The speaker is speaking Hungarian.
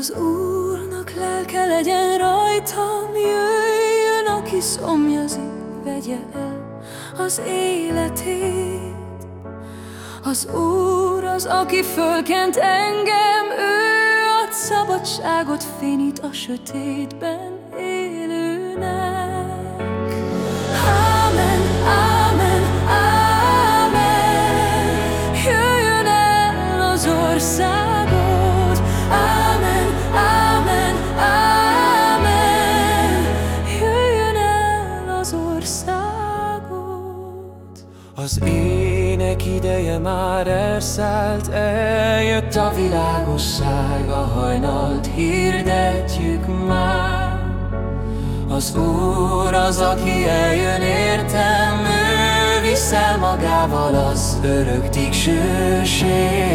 Az Úrnak lelke legyen rajtam, jöjjön, aki szomjazik, vegye el az életét. Az Úr az, aki fölkent engem, ő ad szabadságot, fényít a sötétben élőnek. Ámen, ámen, ámen, jöjjön el az országot. Az ének ideje már elszállt, eljött a világosság, a hajnalt hirdetjük már. Az Úr az, aki eljön értem, ő viszel magával az örök dicsőség.